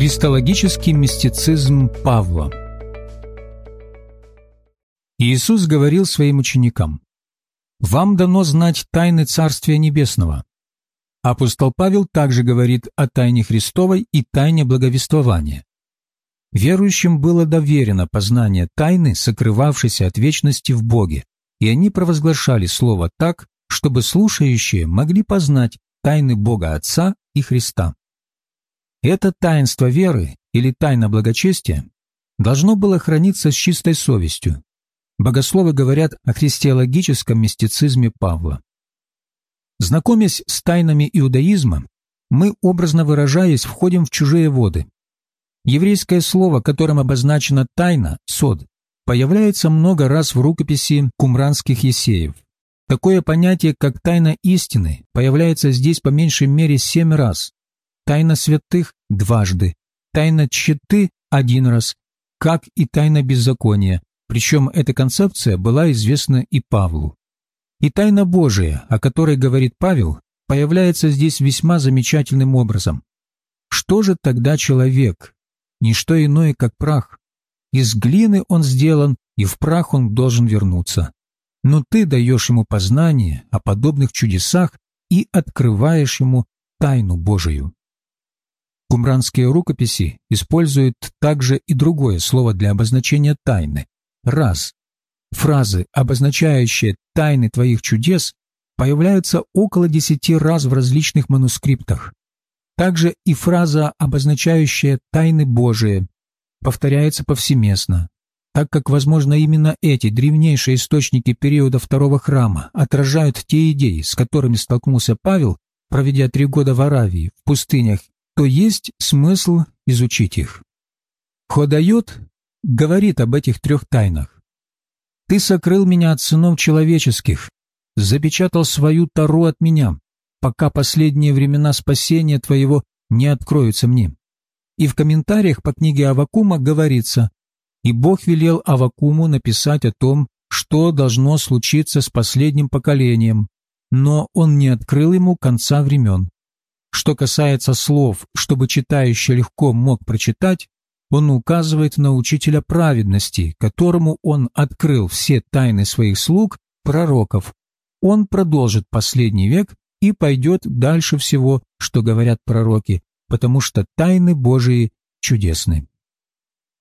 Христологический мистицизм Павла Иисус говорил своим ученикам, «Вам дано знать тайны Царствия Небесного». Апостол Павел также говорит о тайне Христовой и тайне благовествования. Верующим было доверено познание тайны, сокрывавшейся от вечности в Боге, и они провозглашали Слово так, чтобы слушающие могли познать тайны Бога Отца и Христа. Это таинство веры или тайна благочестия должно было храниться с чистой совестью. Богословы говорят о христиологическом мистицизме Павла. Знакомясь с тайнами иудаизма, мы, образно выражаясь, входим в чужие воды. Еврейское слово, которым обозначена тайна, сод, появляется много раз в рукописи кумранских есеев. Такое понятие, как тайна истины, появляется здесь по меньшей мере семь раз, тайна святых – дважды, тайна читы – один раз, как и тайна беззакония, причем эта концепция была известна и Павлу. И тайна Божия, о которой говорит Павел, появляется здесь весьма замечательным образом. Что же тогда человек? Ничто иное, как прах. Из глины он сделан, и в прах он должен вернуться. Но ты даешь ему познание о подобных чудесах и открываешь ему тайну Божию. Кумранские рукописи используют также и другое слово для обозначения тайны – «раз». Фразы, обозначающие «тайны твоих чудес», появляются около десяти раз в различных манускриптах. Также и фраза, обозначающая «тайны Божии», повторяется повсеместно, так как, возможно, именно эти древнейшие источники периода Второго храма отражают те идеи, с которыми столкнулся Павел, проведя три года в Аравии, в пустынях то есть смысл изучить их. Ходает говорит об этих трех тайнах. «Ты сокрыл меня от сынов человеческих, запечатал свою тару от меня, пока последние времена спасения твоего не откроются мне». И в комментариях по книге Авакума говорится «И Бог велел Авакуму написать о том, что должно случиться с последним поколением, но он не открыл ему конца времен. Что касается слов, чтобы читающий легко мог прочитать, он указывает на учителя праведности, которому он открыл все тайны своих слуг, пророков. Он продолжит последний век и пойдет дальше всего, что говорят пророки, потому что тайны Божии чудесны.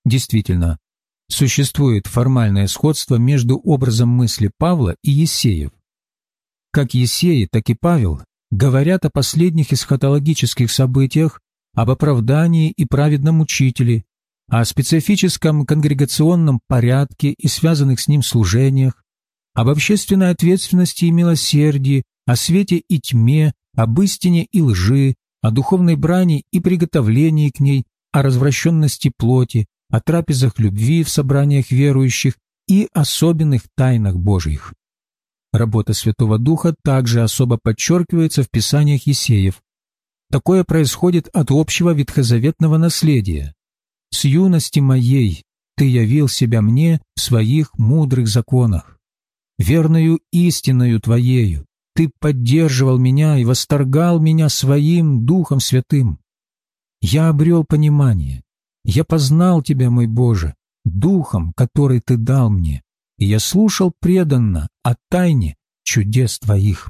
Действительно, существует формальное сходство между образом мысли Павла и Есеев. Как Есеи, так и Павел говорят о последних эсхатологических событиях, об оправдании и праведном учителе, о специфическом конгрегационном порядке и связанных с ним служениях, об общественной ответственности и милосердии, о свете и тьме, об истине и лжи, о духовной брани и приготовлении к ней, о развращенности плоти, о трапезах любви в собраниях верующих и особенных тайнах Божьих. Работа Святого Духа также особо подчеркивается в Писаниях Есеев. Такое происходит от общего ветхозаветного наследия. «С юности моей ты явил себя мне в своих мудрых законах. Верною истиною твоею ты поддерживал меня и восторгал меня своим Духом Святым. Я обрел понимание, я познал тебя, мой Боже, Духом, который ты дал мне, и я слушал преданно о тайне чудес Твоих.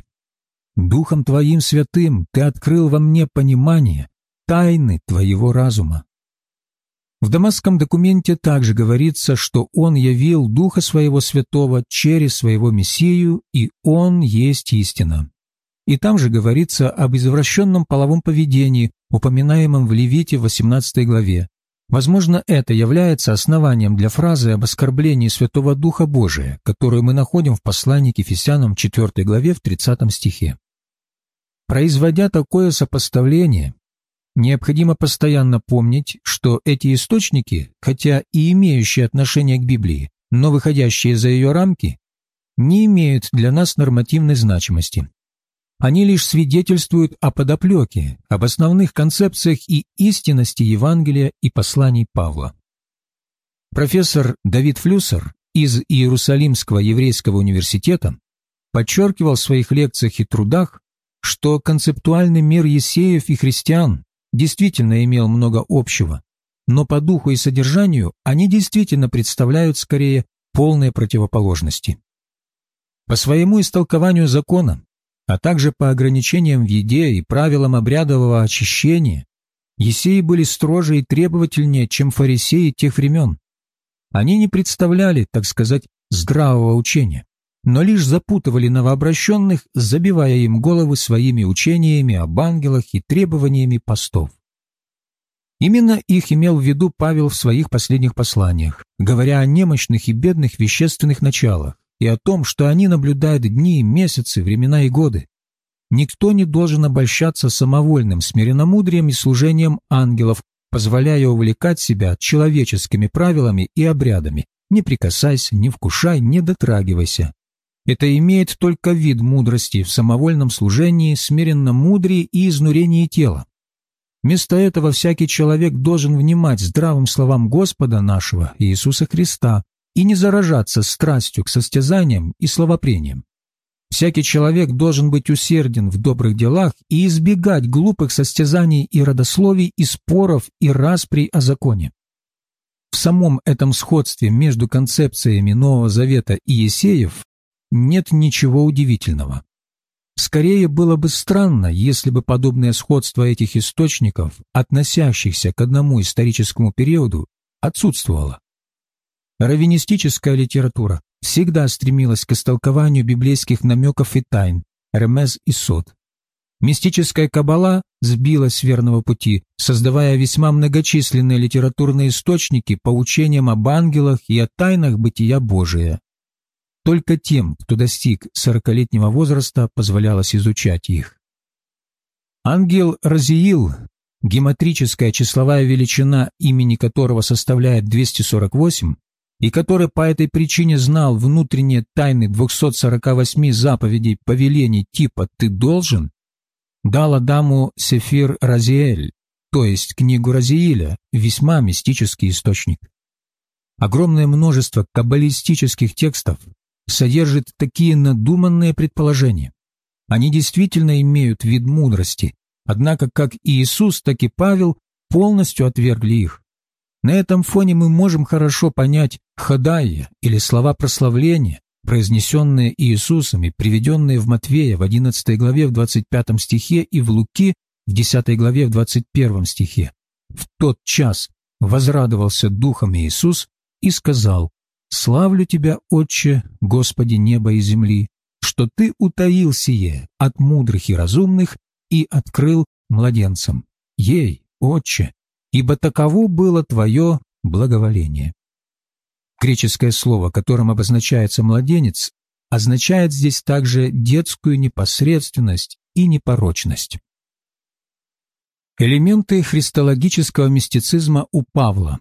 Духом Твоим святым Ты открыл во мне понимание тайны Твоего разума. В дамасском документе также говорится, что Он явил Духа Своего Святого через Своего Мессию, и Он есть истина. И там же говорится об извращенном половом поведении, упоминаемом в Левите в 18 главе, Возможно, это является основанием для фразы об оскорблении Святого Духа Божия, которую мы находим в послании к Ефесянам 4 главе в 30 стихе. Производя такое сопоставление, необходимо постоянно помнить, что эти источники, хотя и имеющие отношение к Библии, но выходящие за ее рамки, не имеют для нас нормативной значимости. Они лишь свидетельствуют о подоплеке, об основных концепциях и истинности Евангелия и посланий Павла. Профессор Давид Флюсер из Иерусалимского еврейского университета подчеркивал в своих лекциях и трудах, что концептуальный мир Есеев и христиан действительно имел много общего, но по духу и содержанию они действительно представляют скорее полные противоположности. По своему истолкованию закона, а также по ограничениям в еде и правилам обрядового очищения, Есеи были строже и требовательнее, чем фарисеи тех времен. Они не представляли, так сказать, здравого учения, но лишь запутывали новообращенных, забивая им головы своими учениями об ангелах и требованиями постов. Именно их имел в виду Павел в своих последних посланиях, говоря о немощных и бедных вещественных началах и о том, что они наблюдают дни, месяцы, времена и годы. Никто не должен обольщаться самовольным смиренномудрием и служением ангелов, позволяя увлекать себя человеческими правилами и обрядами. Не прикасайся, не вкушай, не дотрагивайся. Это имеет только вид мудрости в самовольном служении, смиренном мудрии и изнурении тела. Вместо этого всякий человек должен внимать здравым словам Господа нашего, Иисуса Христа, и не заражаться страстью к состязаниям и словопрениям. Всякий человек должен быть усерден в добрых делах и избегать глупых состязаний и родословий и споров и расприй о законе. В самом этом сходстве между концепциями Нового Завета и Есеев нет ничего удивительного. Скорее было бы странно, если бы подобное сходство этих источников, относящихся к одному историческому периоду, отсутствовало. Раввинистическая литература всегда стремилась к истолкованию библейских намеков и тайн, ремез и сот. Мистическая каббала сбилась с верного пути, создавая весьма многочисленные литературные источники по учениям об ангелах и о тайнах бытия Божия. Только тем, кто достиг сорокалетнего возраста, позволялось изучать их. Ангел Разиил, гематрическая числовая величина, имени которого составляет 248, и который по этой причине знал внутренние тайны 248 заповедей повелений типа «ты должен», дал Адаму Сефир Разиэль, то есть книгу Разииля, весьма мистический источник. Огромное множество каббалистических текстов содержит такие надуманные предположения. Они действительно имеют вид мудрости, однако как и Иисус, так и Павел полностью отвергли их. На этом фоне мы можем хорошо понять ходайя или слова прославления, произнесенные Иисусом и приведенные в Матвея в 11 главе в 25 стихе и в Луки в 10 главе в 21 стихе. В тот час возрадовался Духом Иисус и сказал, «Славлю Тебя, Отче, Господи неба и земли, что Ты утаил сие от мудрых и разумных и открыл младенцам. Ей, Отче, ибо таково было твое благоволение». Греческое слово, которым обозначается младенец, означает здесь также детскую непосредственность и непорочность. Элементы христологического мистицизма у Павла.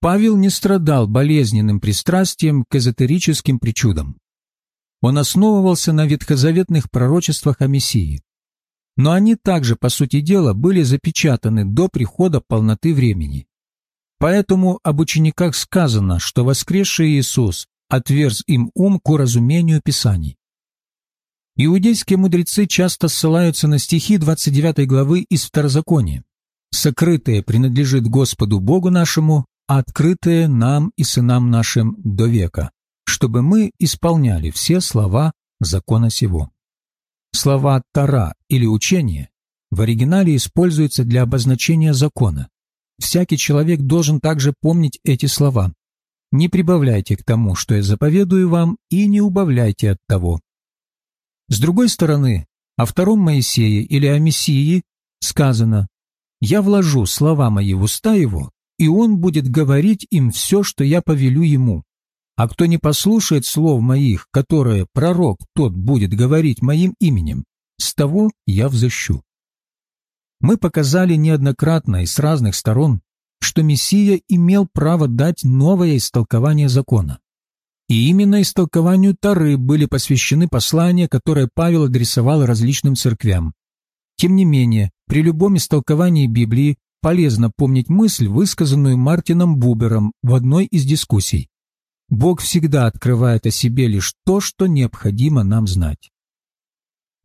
Павел не страдал болезненным пристрастием к эзотерическим причудам. Он основывался на ветхозаветных пророчествах о Мессии но они также, по сути дела, были запечатаны до прихода полноты времени. Поэтому об учениках сказано, что воскресший Иисус отверз им ум к уразумению Писаний. Иудейские мудрецы часто ссылаются на стихи 29 главы из Второзакония. «Сокрытое принадлежит Господу Богу нашему, а открытое нам и сынам нашим до века, чтобы мы исполняли все слова закона сего». Слова «тара» или «учение» в оригинале используются для обозначения закона. Всякий человек должен также помнить эти слова. Не прибавляйте к тому, что я заповедую вам, и не убавляйте от того. С другой стороны, о втором Моисее или о Мессии сказано «Я вложу слова мои в уста его, и он будет говорить им все, что я повелю ему. А кто не послушает слов моих, которые пророк тот будет говорить моим именем, с того я взыщу. Мы показали неоднократно и с разных сторон, что Мессия имел право дать новое истолкование закона. И именно истолкованию Тары были посвящены послания, которые Павел адресовал различным церквям. Тем не менее, при любом истолковании Библии полезно помнить мысль, высказанную Мартином Бубером в одной из дискуссий. Бог всегда открывает о себе лишь то, что необходимо нам знать.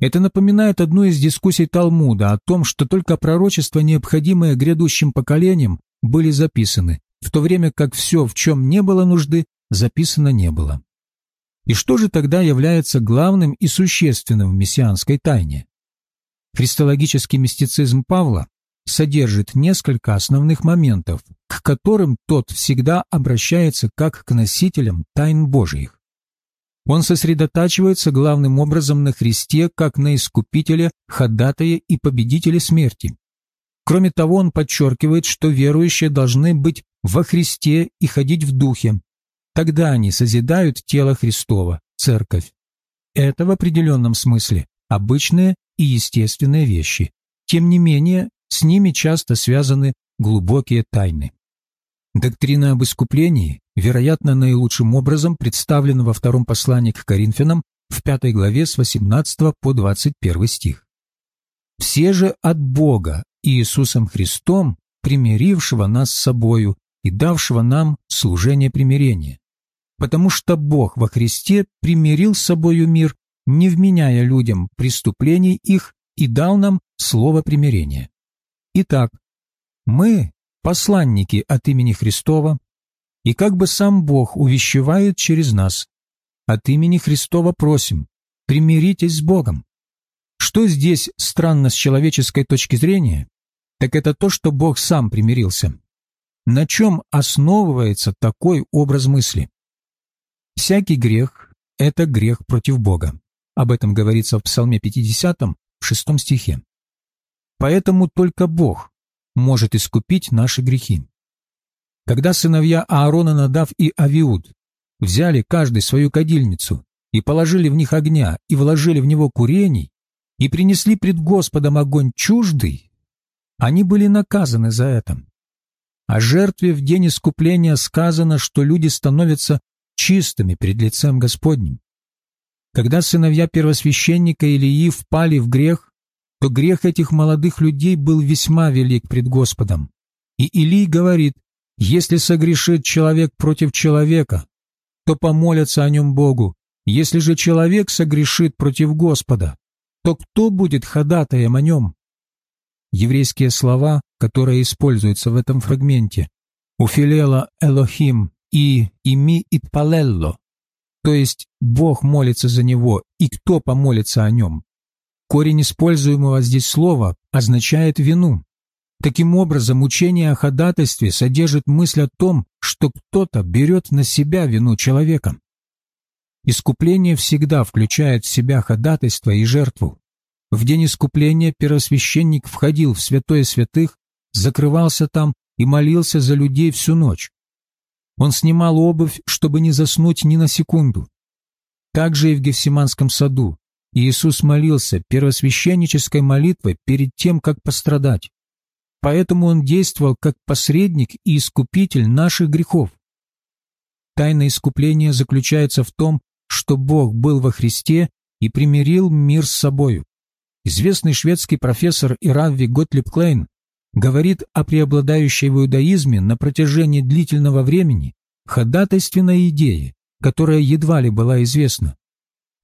Это напоминает одну из дискуссий Талмуда о том, что только пророчества, необходимые грядущим поколениям, были записаны, в то время как все, в чем не было нужды, записано не было. И что же тогда является главным и существенным в мессианской тайне? Христологический мистицизм Павла содержит несколько основных моментов, к которым тот всегда обращается как к носителям тайн Божьих. Он сосредотачивается главным образом на Христе как на Искупителе, ходатае и победителе смерти. Кроме того, он подчеркивает, что верующие должны быть во Христе и ходить в Духе. Тогда они созидают тело Христова, Церковь. Это в определенном смысле обычные и естественные вещи. Тем не менее, с ними часто связаны глубокие тайны. Доктрина об искуплении, вероятно, наилучшим образом представлена во втором послании к Коринфянам в пятой главе с 18 по 21 стих. «Все же от Бога Иисусом Христом, примирившего нас с собою и давшего нам служение примирения, потому что Бог во Христе примирил с собою мир, не вменяя людям преступлений их, и дал нам слово примирения. Итак, мы посланники от имени Христова, и как бы сам Бог увещевает через нас. От имени Христова просим, примиритесь с Богом. Что здесь странно с человеческой точки зрения, так это то, что Бог сам примирился. На чем основывается такой образ мысли? Всякий грех – это грех против Бога. Об этом говорится в Псалме 50, в 6 стихе. Поэтому только Бог может искупить наши грехи. Когда сыновья Аарона Надав и Авиуд взяли каждый свою кадильницу и положили в них огня и вложили в него курений и принесли пред Господом огонь чуждый, они были наказаны за это. О жертве в день искупления сказано, что люди становятся чистыми перед лицем Господним. Когда сыновья первосвященника Илии впали в грех, то грех этих молодых людей был весьма велик пред Господом. И Илий говорит, если согрешит человек против человека, то помолятся о нем Богу. Если же человек согрешит против Господа, то кто будет ходатаем о нем? Еврейские слова, которые используются в этом фрагменте, «Уфилела Элохим» и «Ими итпалелло», то есть Бог молится за него, и кто помолится о нем, Корень используемого здесь слова означает вину. Таким образом, учение о ходатайстве содержит мысль о том, что кто-то берет на себя вину человека. Искупление всегда включает в себя ходатайство и жертву. В день искупления первосвященник входил в святое святых, закрывался там и молился за людей всю ночь. Он снимал обувь, чтобы не заснуть ни на секунду. Также и в Гефсиманском саду Иисус молился первосвященнической молитвой перед тем, как пострадать. Поэтому Он действовал как посредник и искупитель наших грехов. Тайна искупления заключается в том, что Бог был во Христе и примирил мир с собою. Известный шведский профессор Иравви Готлиб Клейн говорит о преобладающей в иудаизме на протяжении длительного времени ходатайственной идее, которая едва ли была известна.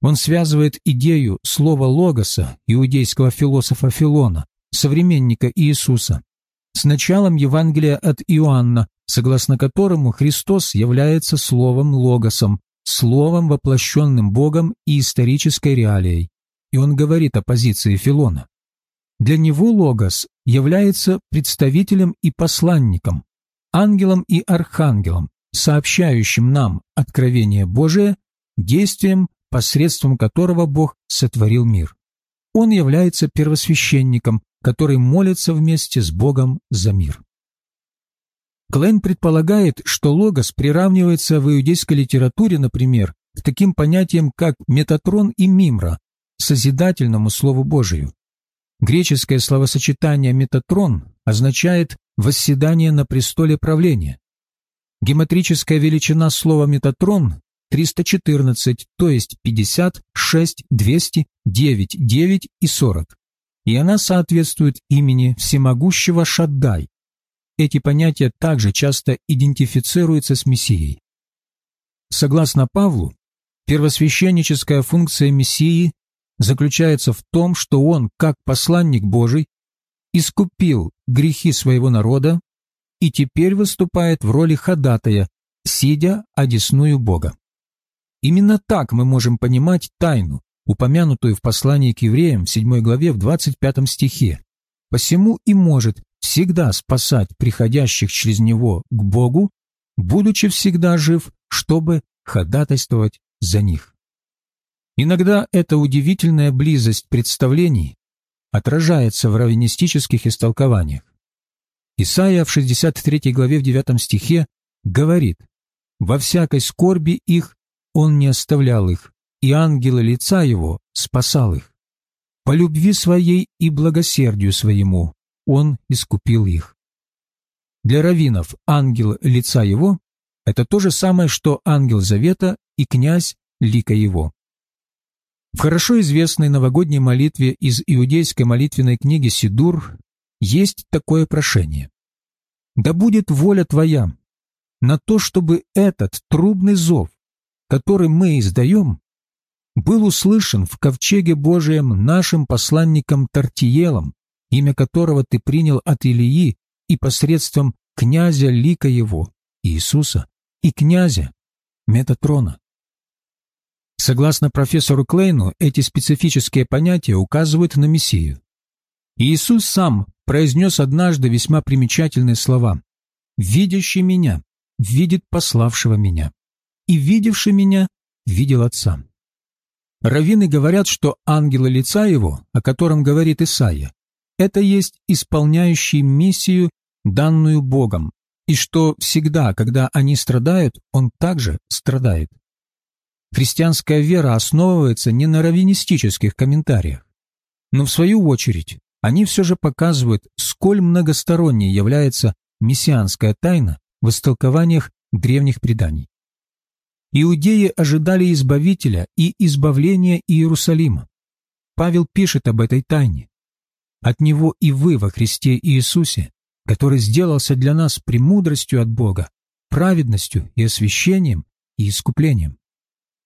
Он связывает идею слова «логоса» иудейского философа Филона, современника Иисуса, с началом Евангелия от Иоанна, согласно которому Христос является словом «логосом», словом, воплощенным Богом и исторической реалией. И он говорит о позиции Филона. Для него Логос является представителем и посланником, ангелом и архангелом, сообщающим нам откровение Божие, действием посредством которого Бог сотворил мир. Он является первосвященником, который молится вместе с Богом за мир. Клейн предполагает, что логос приравнивается в иудейской литературе, например, к таким понятиям, как метатрон и мимра, созидательному Слову Божию. Греческое словосочетание «метатрон» означает «восседание на престоле правления». Геометрическая величина слова «метатрон» 314, то есть 50, 6, 200, 9, 9 и 40. И она соответствует имени всемогущего Шаддай. Эти понятия также часто идентифицируются с Мессией. Согласно Павлу, первосвященническая функция Мессии заключается в том, что Он, как посланник Божий, искупил грехи своего народа и теперь выступает в роли ходатая, сидя одесную Бога. Именно так мы можем понимать тайну, упомянутую в послании к евреям в 7 главе в 25 стихе. Посему и может всегда спасать приходящих через него к Богу, будучи всегда жив, чтобы ходатайствовать за них. Иногда эта удивительная близость представлений отражается в раввинистических истолкованиях. Исаия в 63 главе в 9 стихе говорит «Во всякой скорби их он не оставлял их, и ангелы лица его спасал их. По любви своей и благосердию своему он искупил их». Для раввинов ангел лица его – это то же самое, что ангел завета и князь лика его. В хорошо известной новогодней молитве из иудейской молитвенной книги Сидур есть такое прошение. «Да будет воля Твоя на то, чтобы этот трубный зов, который мы издаем, был услышан в ковчеге Божием нашим посланником Тартиелом, имя которого Ты принял от Илии и посредством князя Лика его, Иисуса, и князя Метатрона. Согласно профессору Клейну, эти специфические понятия указывают на Мессию. Иисус сам произнес однажды весьма примечательные слова «Видящий меня видит пославшего меня, и видевший меня видел Отца». Равины говорят, что ангелы лица его, о котором говорит Исаия, это есть исполняющий миссию, данную Богом, и что всегда, когда они страдают, он также страдает. Христианская вера основывается не на раввинистических комментариях, но в свою очередь они все же показывают, сколь многосторонней является мессианская тайна в истолкованиях древних преданий. Иудеи ожидали Избавителя и избавления Иерусалима. Павел пишет об этой тайне. От Него и вы во Христе Иисусе, который сделался для нас премудростью от Бога, праведностью и освящением и искуплением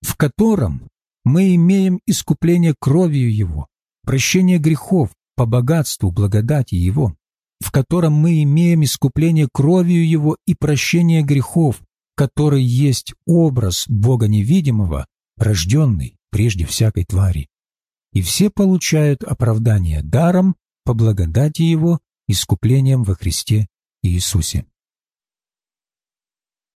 в котором мы имеем искупление кровью Его, прощение грехов по богатству благодати Его, в котором мы имеем искупление кровью Его и прощение грехов, который есть образ Бога невидимого, рожденный прежде всякой твари. И все получают оправдание даром по благодати Его, искуплением во Христе Иисусе.